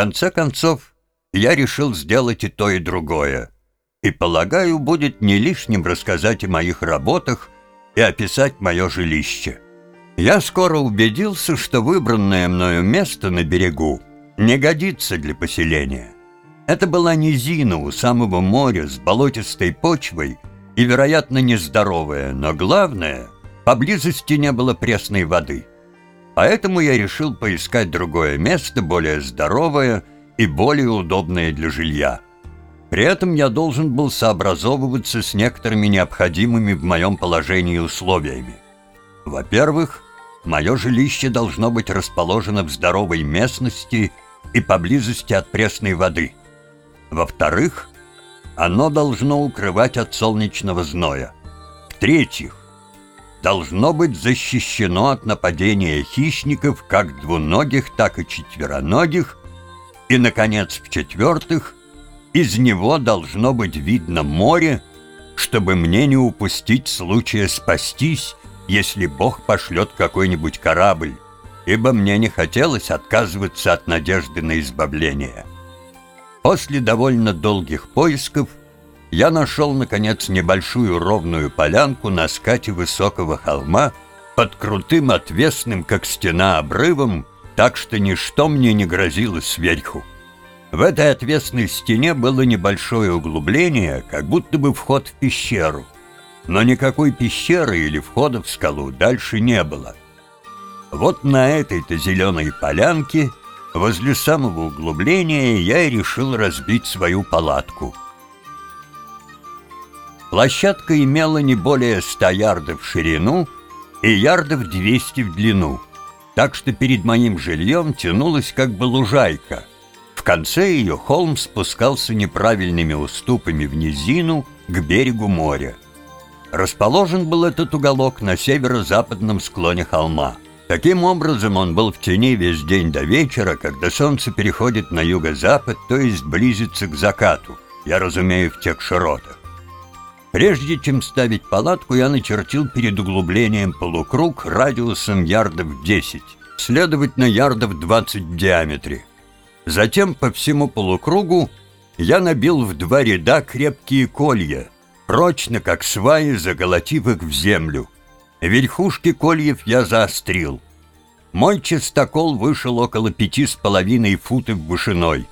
конце концов, я решил сделать и то, и другое. И, полагаю, будет не лишним рассказать о моих работах и описать мое жилище. Я скоро убедился, что выбранное мною место на берегу не годится для поселения. Это была низина у самого моря с болотистой почвой и, вероятно, нездоровая, но главное, поблизости не было пресной воды. Поэтому я решил поискать другое место, более здоровое и более удобное для жилья. При этом я должен был сообразовываться с некоторыми необходимыми в моем положении условиями. Во-первых, мое жилище должно быть расположено в здоровой местности и поблизости от пресной воды. Во-вторых, оно должно укрывать от солнечного зноя. В-третьих, должно быть защищено от нападения хищников как двуногих, так и четвероногих. И, наконец, в-четвертых, из него должно быть видно море, чтобы мне не упустить случая спастись, если Бог пошлет какой-нибудь корабль, ибо мне не хотелось отказываться от надежды на избавление. После довольно долгих поисков я нашел, наконец, небольшую ровную полянку на скате высокого холма под крутым отвесным, как стена, обрывом, так что ничто мне не грозило сверху. В этой отвесной стене было небольшое углубление, как будто бы вход в пещеру. Но никакой пещеры или входа в скалу дальше не было. Вот на этой-то зеленой полянке, возле самого углубления, я и решил разбить свою палатку. Площадка имела не более 100 ярдов в ширину и ярдов 200 в длину, так что перед моим жильем тянулась как бы лужайка — в конце ее холм спускался неправильными уступами в низину к берегу моря. Расположен был этот уголок на северо-западном склоне холма. Таким образом, он был в тени весь день до вечера, когда солнце переходит на юго-запад, то есть близится к закату, я разумею, в тех широтах. Прежде чем ставить палатку, я начертил перед углублением полукруг радиусом ярдов 10, следовательно, ярдов 20 в диаметре. Затем по всему полукругу я набил в два ряда крепкие колья, прочно, как сваи, заколотив их в землю. Верхушки кольев я заострил. Мой частокол вышел около пяти с половиной футов вышиной.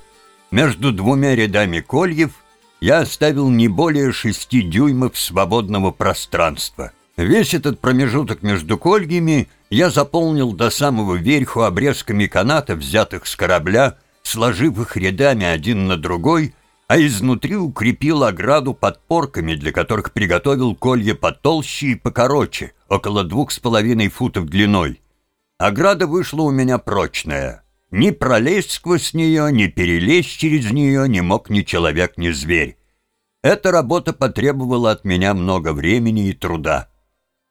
Между двумя рядами кольев я оставил не более шести дюймов свободного пространства. Весь этот промежуток между кольями я заполнил до самого верху обрезками каната, взятых с корабля, сложив их рядами один на другой, а изнутри укрепил ограду подпорками, для которых приготовил колья потолще и покороче, около двух с половиной футов длиной. Ограда вышла у меня прочная. Ни пролезть сквозь нее, ни перелезть через нее не мог ни человек, ни зверь. Эта работа потребовала от меня много времени и труда.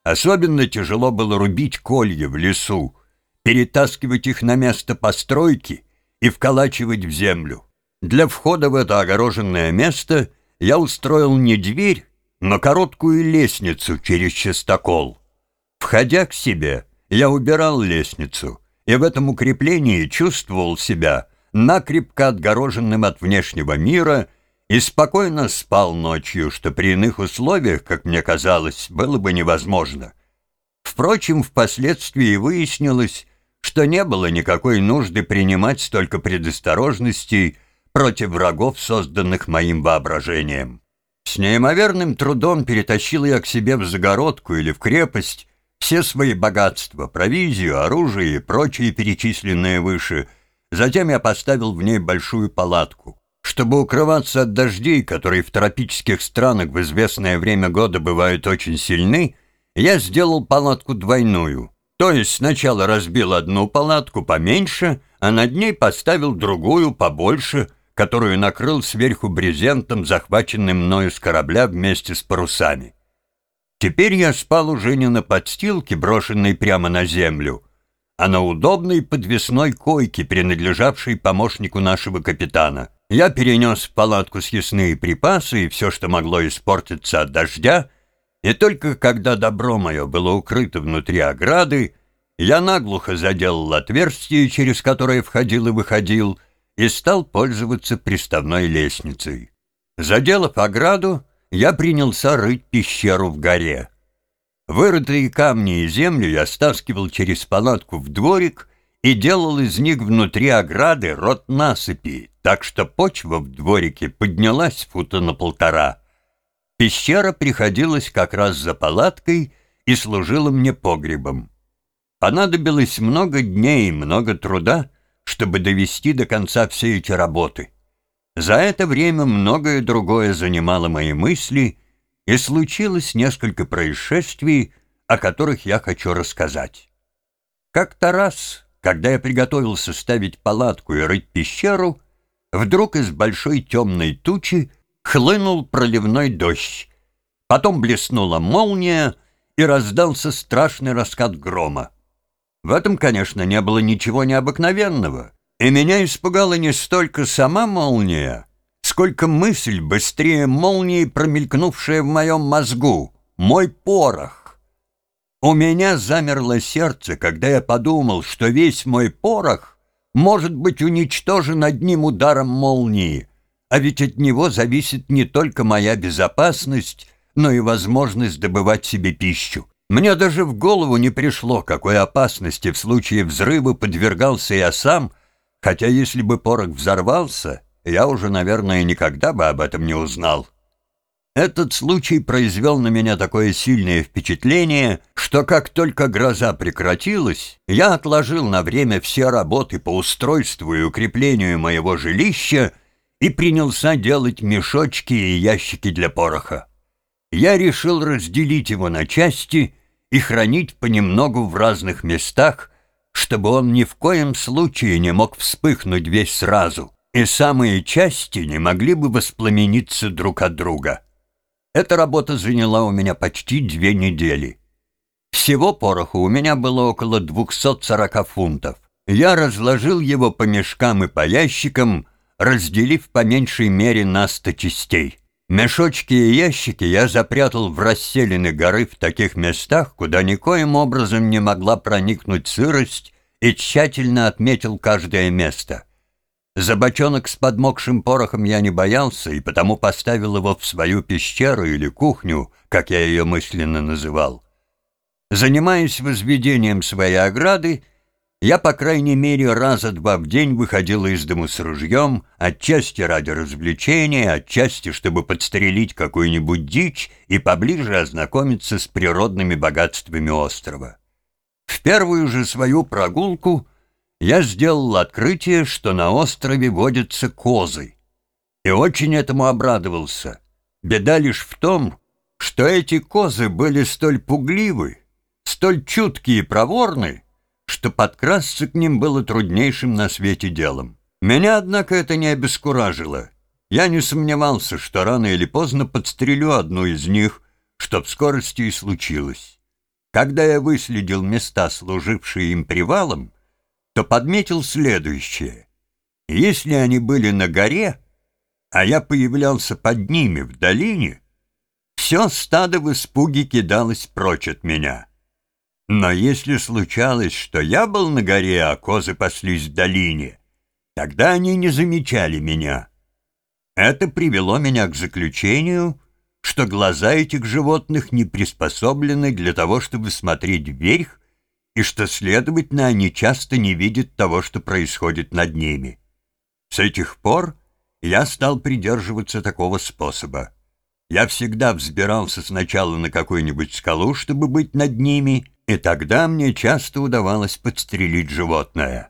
Особенно тяжело было рубить колья в лесу, перетаскивать их на место постройки — и вколачивать в землю. Для входа в это огороженное место я устроил не дверь, но короткую лестницу через частокол. Входя к себе, я убирал лестницу, и в этом укреплении чувствовал себя накрепко отгороженным от внешнего мира и спокойно спал ночью, что при иных условиях, как мне казалось, было бы невозможно. Впрочем, впоследствии выяснилось, что не было никакой нужды принимать столько предосторожностей против врагов, созданных моим воображением. С неимоверным трудом перетащил я к себе в загородку или в крепость все свои богатства, провизию, оружие и прочие перечисленные выше. Затем я поставил в ней большую палатку. Чтобы укрываться от дождей, которые в тропических странах в известное время года бывают очень сильны, я сделал палатку двойную — то есть сначала разбил одну палатку поменьше, а над ней поставил другую побольше, которую накрыл сверху брезентом, захваченным мною с корабля вместе с парусами. Теперь я спал уже не на подстилке, брошенной прямо на землю, а на удобной подвесной койке, принадлежавшей помощнику нашего капитана. Я перенес в палатку съестные припасы и все, что могло испортиться от дождя, и только когда добро мое было укрыто внутри ограды, я наглухо заделал отверстие, через которое входил и выходил, и стал пользоваться приставной лестницей. Заделав ограду, я принялся рыть пещеру в горе. Вырытые камни и землю я стаскивал через палатку в дворик и делал из них внутри ограды рот насыпи, так что почва в дворике поднялась фута на полтора. Пещера приходилась как раз за палаткой и служила мне погребом. Понадобилось много дней и много труда, чтобы довести до конца все эти работы. За это время многое другое занимало мои мысли, и случилось несколько происшествий, о которых я хочу рассказать. Как-то раз когда я приготовился ставить палатку и рыть пещеру, вдруг из большой темной тучи хлынул проливной дождь. Потом блеснула молния, и раздался страшный раскат грома. В этом, конечно, не было ничего необыкновенного, и меня испугала не столько сама молния, сколько мысль, быстрее молнии, промелькнувшая в моем мозгу, мой порох. У меня замерло сердце, когда я подумал, что весь мой порох может быть уничтожен одним ударом молнии, а ведь от него зависит не только моя безопасность, но и возможность добывать себе пищу. Мне даже в голову не пришло, какой опасности в случае взрыва подвергался я сам, хотя если бы порох взорвался, я уже, наверное, никогда бы об этом не узнал. Этот случай произвел на меня такое сильное впечатление, что как только гроза прекратилась, я отложил на время все работы по устройству и укреплению моего жилища и принялся делать мешочки и ящики для пороха. Я решил разделить его на части и хранить понемногу в разных местах, чтобы он ни в коем случае не мог вспыхнуть весь сразу, и самые части не могли бы воспламениться друг от друга. Эта работа заняла у меня почти две недели. Всего пороху у меня было около 240 фунтов. Я разложил его по мешкам и по ящикам, разделив по меньшей мере на 100 частей. Мешочки и ящики я запрятал в расселены горы в таких местах, куда никоим образом не могла проникнуть сырость, и тщательно отметил каждое место. За бочонок с подмокшим порохом я не боялся, и потому поставил его в свою пещеру или кухню, как я ее мысленно называл. Занимаясь возведением своей ограды, я, по крайней мере, раза два в день выходил из дому с ружьем, отчасти ради развлечения, отчасти, чтобы подстрелить какую-нибудь дичь и поближе ознакомиться с природными богатствами острова. В первую же свою прогулку — я сделал открытие, что на острове водятся козы. И очень этому обрадовался. Беда лишь в том, что эти козы были столь пугливы, столь чуткие и проворны, что подкрасться к ним было труднейшим на свете делом. Меня, однако, это не обескуражило. Я не сомневался, что рано или поздно подстрелю одну из них, что в скорости и случилось. Когда я выследил места, служившие им привалом, то подметил следующее. Если они были на горе, а я появлялся под ними в долине, все стадо в испуге кидалось прочь от меня. Но если случалось, что я был на горе, а козы паслись в долине, тогда они не замечали меня. Это привело меня к заключению, что глаза этих животных не приспособлены для того, чтобы смотреть вверх и что, следовательно, они часто не видят того, что происходит над ними. С этих пор я стал придерживаться такого способа. Я всегда взбирался сначала на какую-нибудь скалу, чтобы быть над ними, и тогда мне часто удавалось подстрелить животное.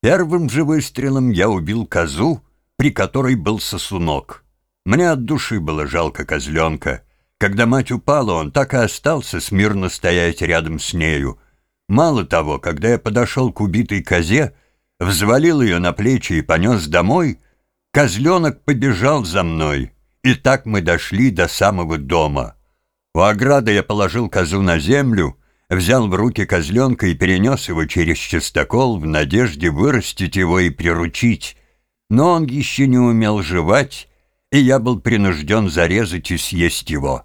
Первым же выстрелом я убил козу, при которой был сосунок. Мне от души было жалко козленка. Когда мать упала, он так и остался смирно стоять рядом с нею — Мало того, когда я подошел к убитой козе, взвалил ее на плечи и понес домой, козленок побежал за мной, и так мы дошли до самого дома. У ограды я положил козу на землю, взял в руки козленка и перенес его через частокол в надежде вырастить его и приручить. Но он еще не умел жевать, и я был принужден зарезать и съесть его.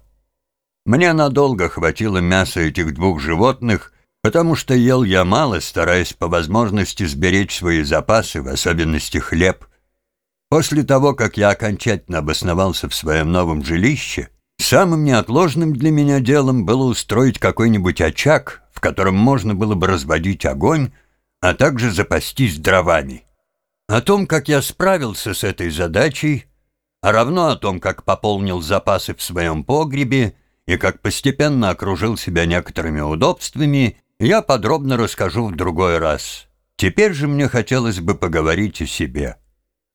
Мне надолго хватило мяса этих двух животных, потому что ел я мало, стараясь по возможности сберечь свои запасы, в особенности хлеб. После того, как я окончательно обосновался в своем новом жилище, самым неотложным для меня делом было устроить какой-нибудь очаг, в котором можно было бы разводить огонь, а также запастись дровами. О том, как я справился с этой задачей, а равно о том, как пополнил запасы в своем погребе и как постепенно окружил себя некоторыми удобствами, я подробно расскажу в другой раз. Теперь же мне хотелось бы поговорить о себе,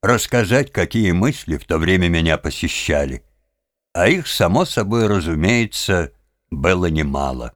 рассказать, какие мысли в то время меня посещали. А их, само собой разумеется, было немало.